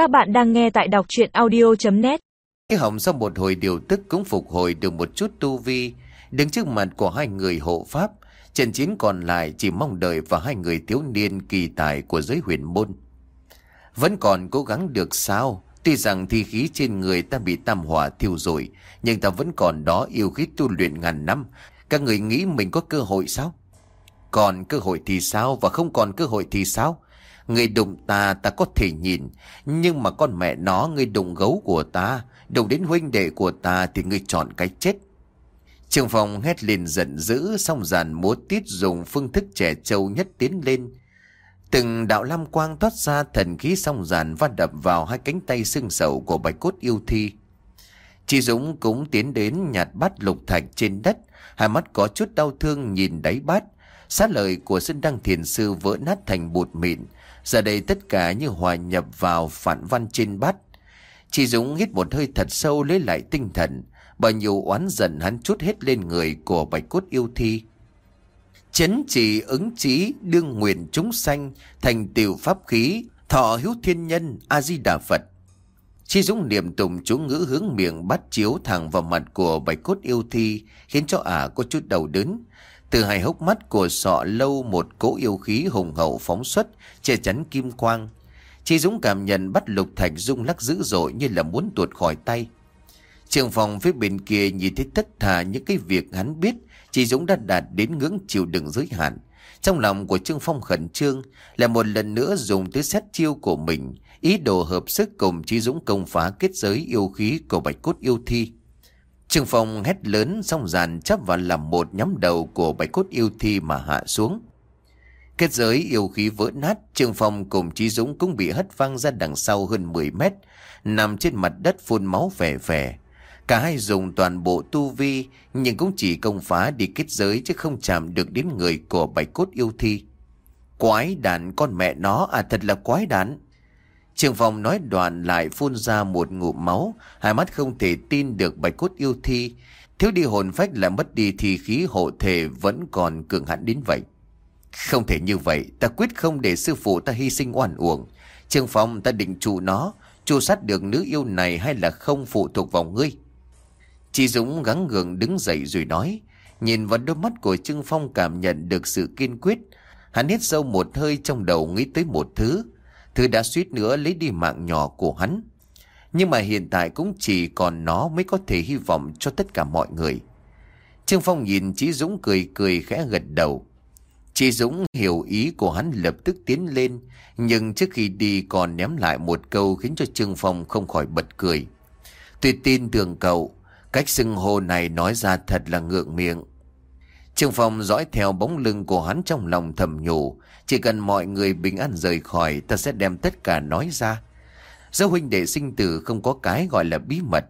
Các bạn đang nghe tại đọc chuyện audio.net Cái hồng sau một hồi điều tức cũng phục hồi được một chút tu vi, đứng trước mặt của hai người hộ pháp. Trận chiến còn lại chỉ mong đợi vào hai người thiếu niên kỳ tài của giới huyền môn. Vẫn còn cố gắng được sao? Tuy rằng thi khí trên người ta bị tam hỏa thiêu rồi nhưng ta vẫn còn đó yêu khí tu luyện ngàn năm. Các người nghĩ mình có cơ hội sao? Còn cơ hội thì sao và không còn cơ hội thì sao? Người đụng ta ta có thể nhìn. Nhưng mà con mẹ nó người đụng gấu của ta Đụng đến huynh đệ của ta Thì người chọn cái chết. Trường phòng hét lên giận dữ Xong dàn múa tiết dùng phương thức trẻ trâu nhất tiến lên. Từng đạo lam quang thoát ra thần khí song dàn va đập vào hai cánh tay xương sầu của bạch cốt yêu thi. Chị Dũng cũng tiến đến nhặt bát lục thạch trên đất, hai mắt có chút đau thương nhìn đáy bát. Sát lời của sinh đăng thiền sư vỡ nát thành bụt mịn, Giờ đây tất cả như hòa nhập vào phản văn trên bát. Chị Dũng hít một hơi thật sâu lấy lại tinh thần. Bao nhiêu oán giận hắn chút hết lên người của bạch cốt yêu thi. Chấn chỉ ứng chí đương nguyện chúng sanh thành tiểu pháp khí, thọ hữu thiên nhân, A-di-đà Phật. Chi Dũng niệm tùng chú ngữ hướng miệng bắt chiếu thẳng vào mặt của bạch cốt yêu thi, khiến cho ả có chút đầu đớn. Từ hai hốc mắt của sọ lâu một cỗ yêu khí hùng hậu phóng xuất, che chắn kim quang. Chi Dũng cảm nhận bắt lục thạch rung lắc dữ dội như là muốn tuột khỏi tay. Trường phòng phía bên kia nhìn thấy tất thà những cái việc hắn biết, Chi Dũng đã đạt đến ngưỡng chịu đựng giới hạn. Trong lòng của Trương Phong khẩn trương là một lần nữa dùng tới xét chiêu của mình, ý đồ hợp sức cùng Chi Dũng công phá kết giới yêu khí của Bạch Cốt yêu thi. Trương Phong hét lớn xong dàn chấp vào làm một nhắm đầu của bạch cốt yêu thi mà hạ xuống. Kết giới yêu khí vỡ nát, Trương Phong cùng Chí Dũng cũng bị hất văng ra đằng sau hơn 10 mét, nằm trên mặt đất phun máu vẻ vẻ. Cả hai dùng toàn bộ tu vi, nhưng cũng chỉ công phá đi kết giới chứ không chạm được đến người của bạch cốt yêu thi. Quái đàn con mẹ nó, à thật là quái đàn. Trường phòng nói đoạn lại phun ra một ngụm máu, hai mắt không thể tin được bạch cốt yêu thi. Thiếu đi hồn phách là mất đi thì khí hộ thể vẫn còn cường hãn đến vậy. Không thể như vậy, ta quyết không để sư phụ ta hy sinh oan uổng. Trường phòng ta định trụ nó, trụ sát được nữ yêu này hay là không phụ thuộc vào ngươi. Chị Dũng gắng gượng đứng dậy rồi nói, nhìn vào đôi mắt của Trương Phong cảm nhận được sự kiên quyết. Hắn hít sâu một hơi trong đầu nghĩ tới một thứ, Thứ đã suýt nữa lấy đi mạng nhỏ của hắn. Nhưng mà hiện tại cũng chỉ còn nó mới có thể hy vọng cho tất cả mọi người. Trương Phong nhìn Chí Dũng cười cười khẽ gật đầu. Chí Dũng hiểu ý của hắn lập tức tiến lên, nhưng trước khi đi còn ném lại một câu khiến cho Trương Phong không khỏi bật cười. Tuy tin tưởng cậu, cách xưng hô này nói ra thật là ngượng miệng. Trương Phong dõi theo bóng lưng của hắn trong lòng thầm nhủ. Chỉ cần mọi người bình an rời khỏi ta sẽ đem tất cả nói ra. Giữa huynh đệ sinh tử không có cái gọi là bí mật.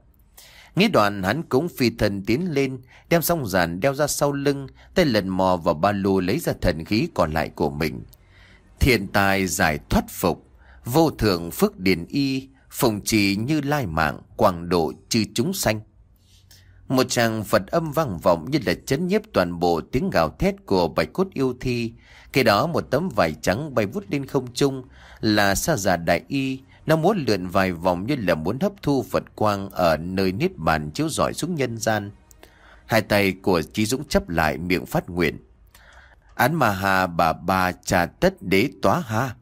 Nghĩ đoạn hắn cũng phi thần tiến lên, đem song giản đeo ra sau lưng, tay lần mò vào ba lô lấy ra thần khí còn lại của mình. Thiên tài giải thoát phục, vô thượng phước điển y, phùng trì như lai mạng, quảng độ chư chúng sanh. Một tràng Phật âm vang vọng như là chấn nhiếp toàn bộ tiếng gào thét của bạch cốt yêu thi. Khi đó, một tấm vải trắng bay vút lên không trung là sa giả đại y. Nó muốn lượn vài vòng như là muốn hấp thu Phật quang ở nơi niết bàn chiếu rọi xuống nhân gian. Hai tay của Chí Dũng chấp lại miệng phát nguyện. Án mà hà bà bà trà tất đế tóa ha.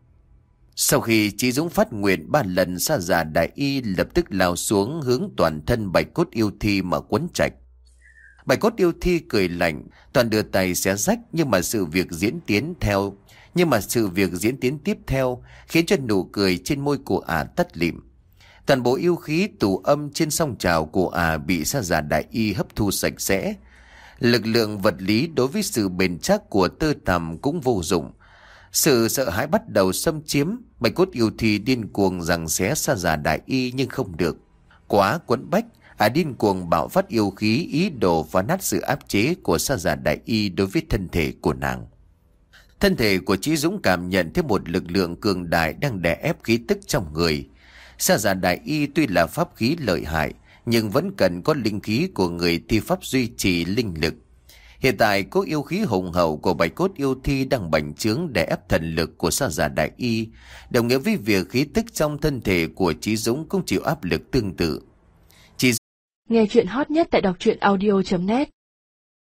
Sau khi Chí Dũng phát nguyện ba lần xa giả đại y lập tức lao xuống hướng toàn thân bạch cốt yêu thi mà quấn chạch. Bạch cốt yêu thi cười lạnh, toàn đưa tay xé rách nhưng mà sự việc diễn tiến theo, nhưng mà sự việc diễn tiến tiếp theo khiến cho nụ cười trên môi của ả tắt lịm. Toàn bộ yêu khí tù âm trên song trào của ả bị xa giả đại y hấp thu sạch sẽ. Lực lượng vật lý đối với sự bền chắc của tơ tằm cũng vô dụng. Sự sợ hãi bắt đầu xâm chiếm, bạch cốt yêu thi điên cuồng rằng xé xa giả đại y nhưng không được. Quá quấn bách, à điên cuồng bạo phát yêu khí ý đồ phá nát sự áp chế của sa giả đại y đối với thân thể của nàng. Thân thể của Chí Dũng cảm nhận thêm một lực lượng cường đại đang đè ép khí tức trong người. Sa giả đại y tuy là pháp khí lợi hại, nhưng vẫn cần có linh khí của người thi pháp duy trì linh lực. Hiện tại cố yêu khí hùng hậu của bạch cốt yêu thi đang bành trướng để ép thần lực của sa giả đại y, đồng nghĩa với việc khí tức trong thân thể của Chí Dũng cũng chịu áp lực tương tự. Nghe chuyện hot nhất tại đọc truyện audio.net